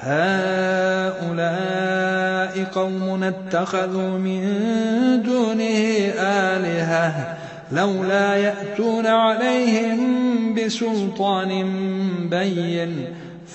هؤلاء قوم اتخذوا من دونه آلهة لولا يأتون عليهم بسلطان بين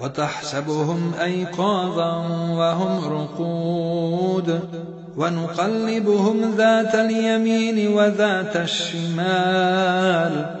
وتحسبهم أيقاظا وهم رقود ونقلبهم ذات اليمين وذات الشمال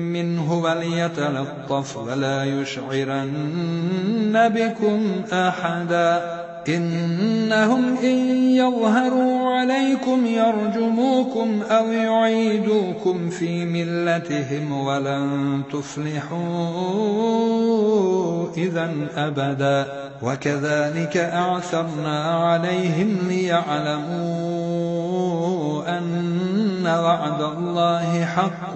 منه وليتلطف ولا يشعرن بكم أحدا. إنهم إن يظهروا عليكم يرجموكم أو يعيدوكم في ملتهم ولن تفلحوا إذا أبدا. وكذلك أعثرنا عليهم ليعلموا أن وعد الله حق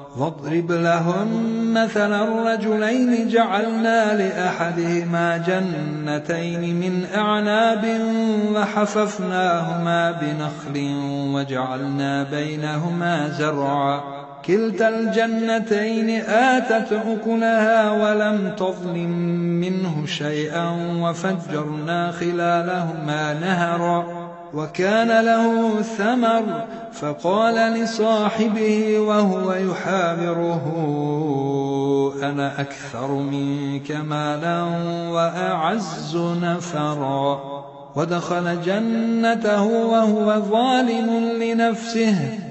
واضرب لهم مثلا الرجلين جعلنا لأحدهما جنتين من أعناب وحففناهما بنخل وجعلنا بينهما زرعا. كلتا الجنتين آتت أكلها ولم تظلم منه شيئا وفجرنا خلالهما نهرا. وكان له ثمر فقال لصاحبه وهو يحاوره أنا أكثر منك مالا وأعز نفرا. ودخل جنته وهو ظالم لنفسه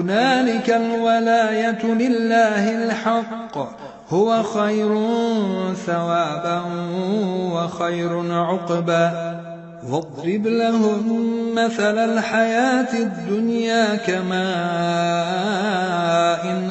هنالك الولاية لله الحق. هو خير ثوابا وخير عقبا. واضرب لهم مثل الحياة الدنيا كماء إن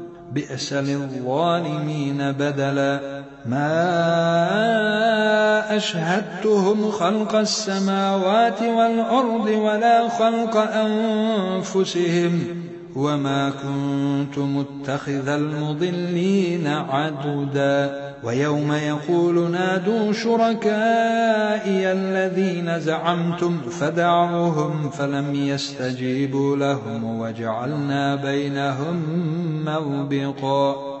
بئس للظالمين بدلا. ما أشهدتهم خلق السماوات والأرض ولا خلق أنفسهم. وما كنت متخذ المضلين عددا ويوم يقول نادوا شركائي الذين زعمتم فدعوهم فلم يستجيبوا لهم وجعلنا بينهم موبقا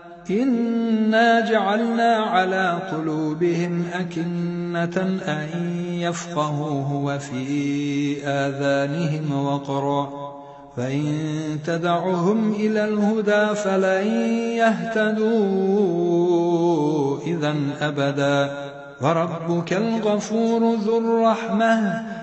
إنا جعلنا على قلوبهم أكنة أن يفقهوه وفي آذانهم وقرا فإن تدعهم إلى الهدى فلن يهتدوا إذا أبدا وربك الغفور ذو الرحمة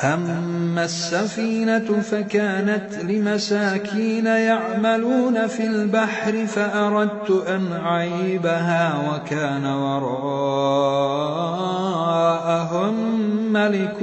أما السفينة فكانت لمساكين يعملون في البحر فأردت أن أعيبها وكان وراءهم ملك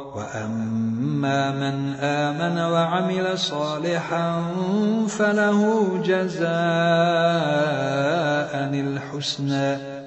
وأما من آمن وعمل صالحا فله جزاء الحسنى.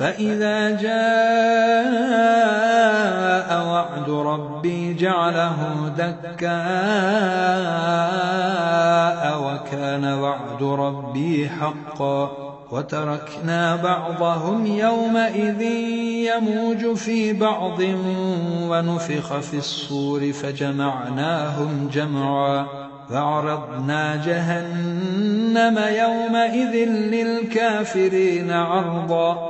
فإذا جاء وعد ربي جعله دكاء وكان وعد ربي حقا وتركنا بعضهم يومئذ يموج في بعض ونفخ في الصور فجمعناهم جمعا فعرضنا جهنم يومئذ للكافرين عرضا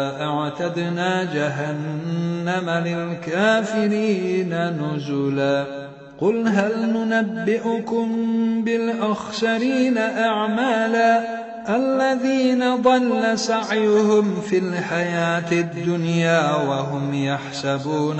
أعتدنا جهنم للكافرين نزلا. قل هل ننبئكم بالأخسرين أعمالا الذين ضل سعيهم في الحياة الدنيا وهم يحسبون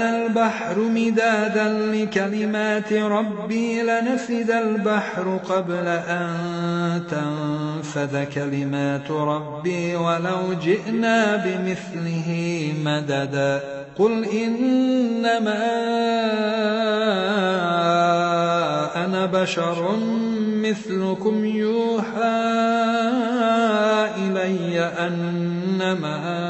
البحر مدادا لكلمات ربي لنفد البحر قبل أن تنفذ كلمات ربي ولو جئنا بمثله مددا. قل إنما أنا بشر مثلكم يوحى إلي أنما